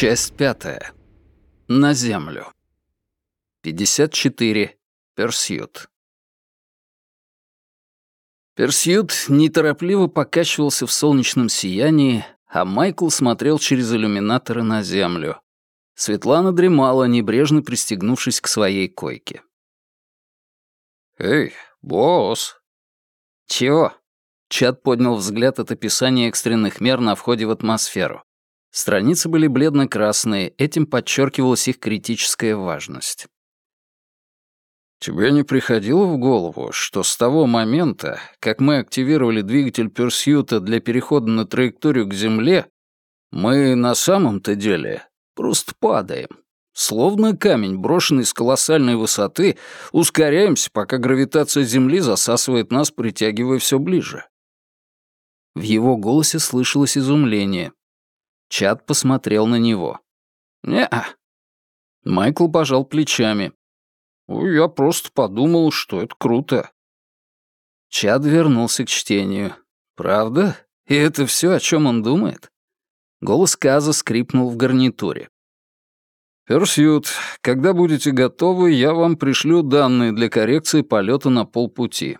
Часть пятая. На землю. 54. Персьют. Персьют неторопливо покачивался в солнечном сиянии, а Майкл смотрел через иллюминаторы на землю. Светлана дремала, небрежно пристегнувшись к своей койке. «Эй, босс!» «Чего?» Чад поднял взгляд от описания экстренных мер на входе в атмосферу. Страницы были бледно-красные, этим подчеркивалась их критическая важность. «Тебе не приходило в голову, что с того момента, как мы активировали двигатель Персьюта для перехода на траекторию к Земле, мы на самом-то деле просто падаем?» Словно камень, брошенный с колоссальной высоты, ускоряемся, пока гравитация Земли засасывает нас, притягивая все ближе. В его голосе слышалось изумление. Чад посмотрел на него. «Не-а». Майкл пожал плечами. «Я просто подумал, что это круто». Чад вернулся к чтению. «Правда? И это все, о чем он думает?» Голос Каза скрипнул в гарнитуре. «Персьют, когда будете готовы, я вам пришлю данные для коррекции полета на полпути.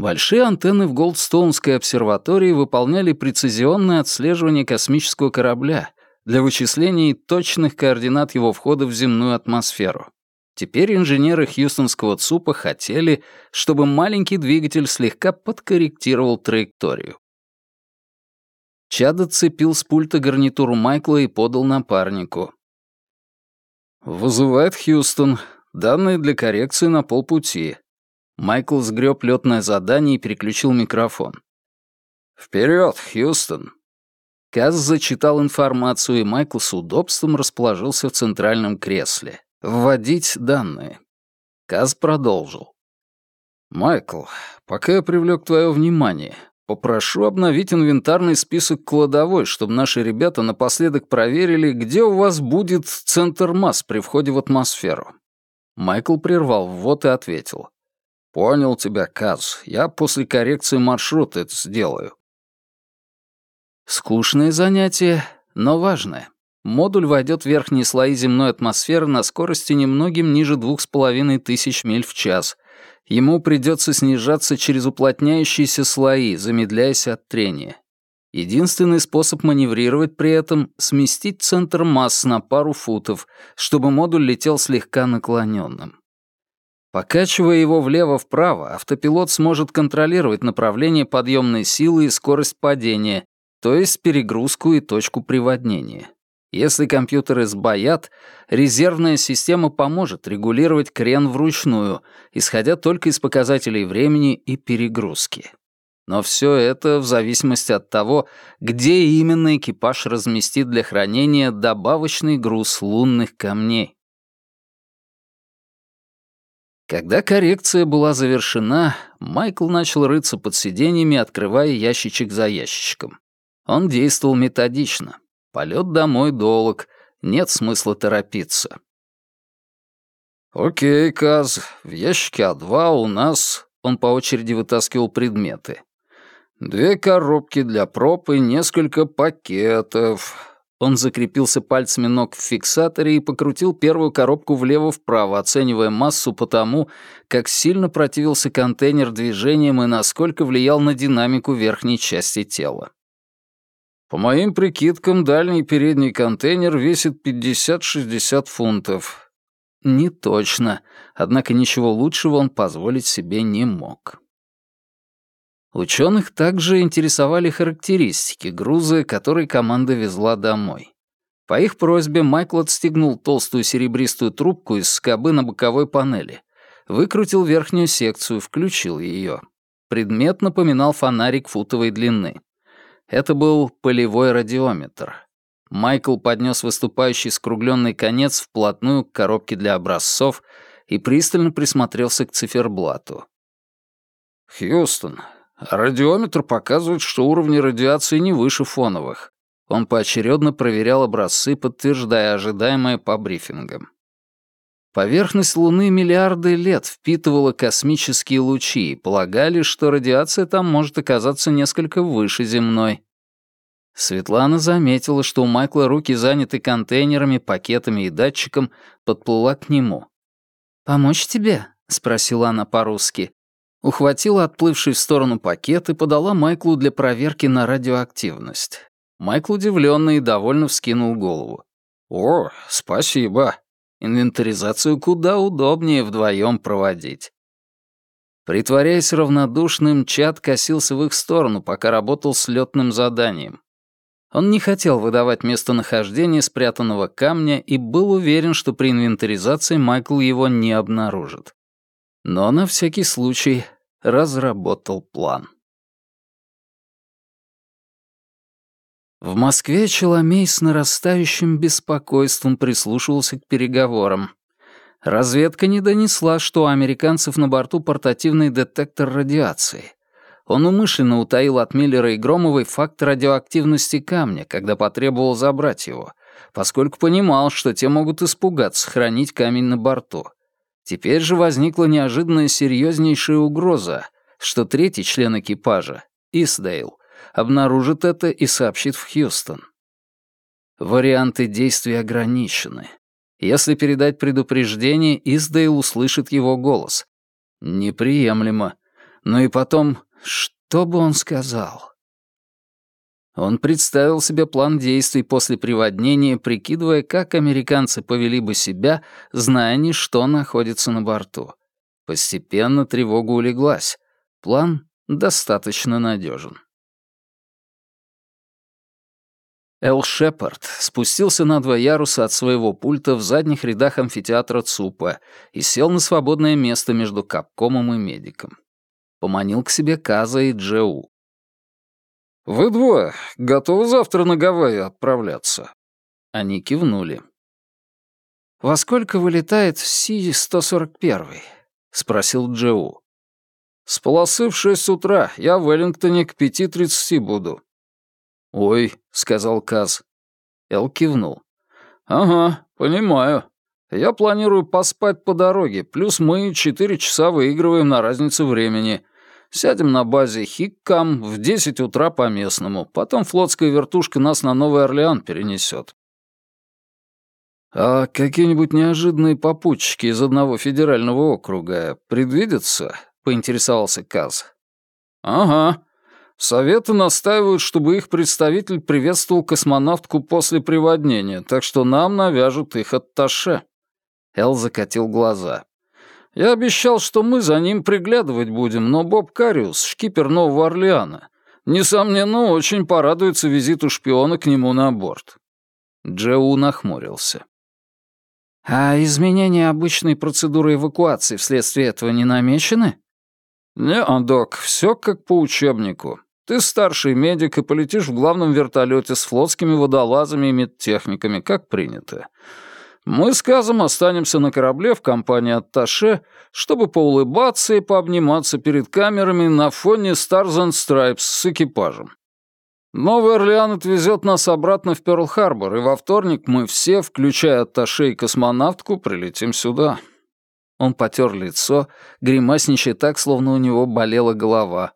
Большие антенны в Голдстоунской обсерватории выполняли прецизионное отслеживание космического корабля для вычислений точных координат его входа в земную атмосферу. Теперь инженеры Хьюстонского ЦУПа хотели, чтобы маленький двигатель слегка подкорректировал траекторию. Чад отцепил с пульта гарнитуру Майкла и подал напарнику. «Вызывает Хьюстон. Данные для коррекции на полпути. Майкл сгреб летное задание и переключил микрофон. «Вперед, Хьюстон!» Каз зачитал информацию, и Майкл с удобством расположился в центральном кресле. «Вводить данные». Каз продолжил. «Майкл, пока я привлек твое внимание, попрошу обновить инвентарный список кладовой, чтобы наши ребята напоследок проверили, где у вас будет центр масс при входе в атмосферу». Майкл прервал ввод и ответил. «Понял тебя, Каз. Я после коррекции маршрута это сделаю». Скучное занятие, но важное. Модуль войдет в верхние слои земной атмосферы на скорости немногим ниже двух с половиной тысяч миль в час. Ему придется снижаться через уплотняющиеся слои, замедляясь от трения. Единственный способ маневрировать при этом — сместить центр масс на пару футов, чтобы модуль летел слегка наклоненным. Покачивая его влево-вправо, автопилот сможет контролировать направление подъемной силы и скорость падения, то есть перегрузку и точку приводнения. Если компьютеры сбоят, резервная система поможет регулировать крен вручную, исходя только из показателей времени и перегрузки. Но все это в зависимости от того, где именно экипаж разместит для хранения добавочный груз лунных камней. Когда коррекция была завершена, Майкл начал рыться под сиденьями, открывая ящичек за ящичком. Он действовал методично. Полет домой долг, нет смысла торопиться. «Окей, Каз, в ящике А2 у нас...» Он по очереди вытаскивал предметы. «Две коробки для проб и несколько пакетов. Он закрепился пальцами ног в фиксаторе и покрутил первую коробку влево-вправо, оценивая массу по тому, как сильно противился контейнер движением и насколько влиял на динамику верхней части тела. По моим прикидкам, дальний передний контейнер весит 50-60 фунтов. Не точно, однако ничего лучшего он позволить себе не мог. Ученых также интересовали характеристики груза, который команда везла домой. По их просьбе Майкл отстегнул толстую серебристую трубку из скобы на боковой панели, выкрутил верхнюю секцию, включил ее. Предмет напоминал фонарик футовой длины. Это был полевой радиометр. Майкл поднес выступающий скругленный конец вплотную к коробке для образцов и пристально присмотрелся к циферблату. «Хьюстон, Радиометр показывает, что уровни радиации не выше фоновых. Он поочередно проверял образцы, подтверждая ожидаемое по брифингам. Поверхность Луны миллиарды лет впитывала космические лучи и полагали, что радиация там может оказаться несколько выше земной. Светлана заметила, что у Майкла руки заняты контейнерами, пакетами и датчиком, подплыла к нему. «Помочь тебе?» — спросила она по-русски. Ухватила отплывший в сторону пакет и подала Майклу для проверки на радиоактивность. Майкл удивленно и довольно вскинул голову. «О, спасибо. Инвентаризацию куда удобнее вдвоем проводить». Притворяясь равнодушным, Чад косился в их сторону, пока работал с летным заданием. Он не хотел выдавать местонахождение спрятанного камня и был уверен, что при инвентаризации Майкл его не обнаружит. Но на всякий случай разработал план. В Москве Челомей с нарастающим беспокойством прислушивался к переговорам. Разведка не донесла, что у американцев на борту портативный детектор радиации. Он умышленно утаил от Миллера и Громовой факт радиоактивности камня, когда потребовал забрать его, поскольку понимал, что те могут испугаться хранить камень на борту. Теперь же возникла неожиданная серьезнейшая угроза, что третий член экипажа, Исдейл, обнаружит это и сообщит в Хьюстон. Варианты действий ограничены. Если передать предупреждение, Исдейл услышит его голос. Неприемлемо. Но и потом что бы он сказал? Он представил себе план действий после приводнения, прикидывая, как американцы повели бы себя, зная ни что находится на борту. Постепенно тревога улеглась. План достаточно надежен. Эл Шепард спустился на два яруса от своего пульта в задних рядах амфитеатра ЦУПа и сел на свободное место между капкомом и медиком поманил к себе Каза и Джеу. «Вы двое готовы завтра на Гавайи отправляться?» Они кивнули. «Во сколько вылетает Си-141?» — спросил Джеу. «С полосы в шесть утра. Я в Веллингтоне к пяти тридцати буду». «Ой», — сказал Каз. Эл кивнул. «Ага, понимаю. Я планирую поспать по дороге, плюс мы четыре часа выигрываем на разницу времени. Сядем на базе Хиккам в 10 утра по местному. Потом флотская вертушка нас на Новый Орлеан перенесет. «А какие-нибудь неожиданные попутчики из одного федерального округа предвидятся?» — поинтересовался Каз. «Ага. Советы настаивают, чтобы их представитель приветствовал космонавтку после приводнения, так что нам навяжут их атташе». Эл закатил глаза. Я обещал, что мы за ним приглядывать будем, но Боб Кариус, шкипер Нового Орлеана, несомненно, очень порадуется визиту шпиона к нему на борт». Джеу нахмурился. «А изменения обычной процедуры эвакуации вследствие этого не намечены?» «Не, док, все как по учебнику. Ты старший медик и полетишь в главном вертолете с флотскими водолазами и медтехниками, как принято. Мы с Казом останемся на корабле в компании Атташе, чтобы поулыбаться и пообниматься перед камерами на фоне Stars and Stripes с экипажем. Новый Орлеан отвезет нас обратно в Пёрл-Харбор, и во вторник мы все, включая Атташе и космонавтку, прилетим сюда». Он потер лицо, гримасничая так, словно у него болела голова.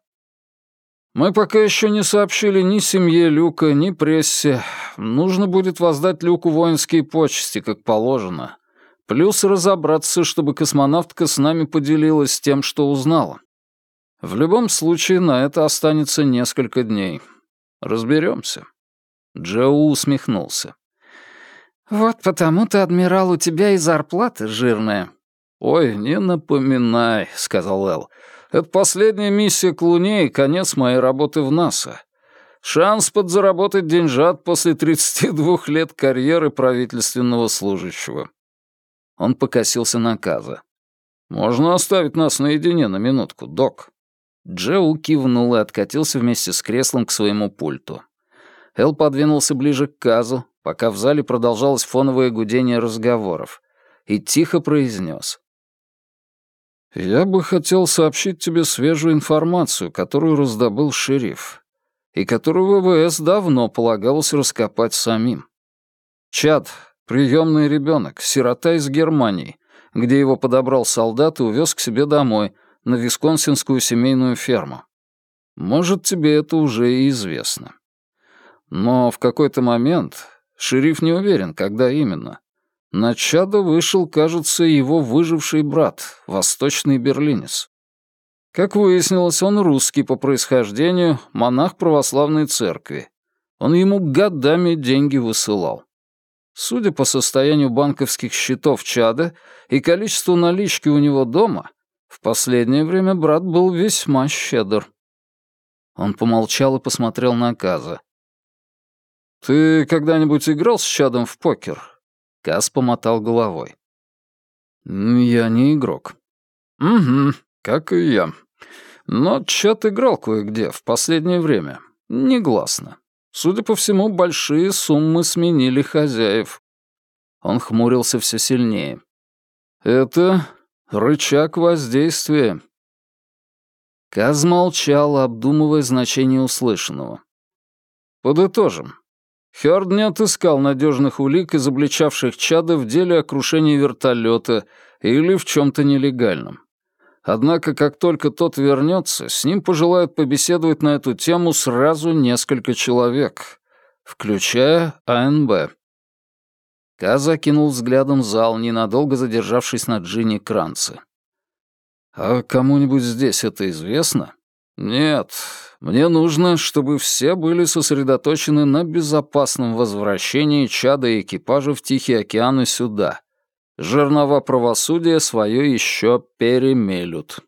Мы пока еще не сообщили ни семье Люка, ни прессе. Нужно будет воздать Люку воинские почести, как положено. Плюс разобраться, чтобы космонавтка с нами поделилась тем, что узнала. В любом случае, на это останется несколько дней. Разберемся. Джоу усмехнулся. «Вот потому-то, адмирал, у тебя и зарплата жирная». «Ой, не напоминай», — сказал Эл. Это последняя миссия к Луне и конец моей работы в НАСА. Шанс подзаработать деньжат после 32 лет карьеры правительственного служащего. Он покосился на Каза. «Можно оставить нас наедине на минутку, док?» Джоу кивнул и откатился вместе с креслом к своему пульту. Эл подвинулся ближе к Казу, пока в зале продолжалось фоновое гудение разговоров, и тихо произнес. «Я бы хотел сообщить тебе свежую информацию, которую раздобыл шериф, и которую ВВС давно полагалось раскопать самим. Чад — приемный ребенок, сирота из Германии, где его подобрал солдат и увез к себе домой, на висконсинскую семейную ферму. Может, тебе это уже и известно. Но в какой-то момент, шериф не уверен, когда именно, на Чадо вышел, кажется, его выживший брат, восточный берлинец. Как выяснилось, он русский по происхождению, монах православной церкви. Он ему годами деньги высылал. Судя по состоянию банковских счетов Чада и количеству налички у него дома, в последнее время брат был весьма щедр. Он помолчал и посмотрел на Каза. «Ты когда-нибудь играл с Чадом в покер?» Каз помотал головой. «Я не игрок». «Угу, как и я. Но Чад играл кое-где в последнее время. Негласно. Судя по всему, большие суммы сменили хозяев». Он хмурился все сильнее. «Это рычаг воздействия». Каз молчал, обдумывая значение услышанного. «Подытожим. Хёрд не отыскал надежных улик, изобличавших Чада в деле о крушении вертолета или в чем-то нелегальном. Однако, как только тот вернется, с ним пожелают побеседовать на эту тему сразу несколько человек, включая АНБ. Каза кинул взглядом зал, ненадолго задержавшись на Джинни Кранце. «А кому-нибудь здесь это известно?» «Нет, мне нужно, чтобы все были сосредоточены на безопасном возвращении чада и экипажа в Тихий океан и сюда. Жернова правосудия свое еще перемелют».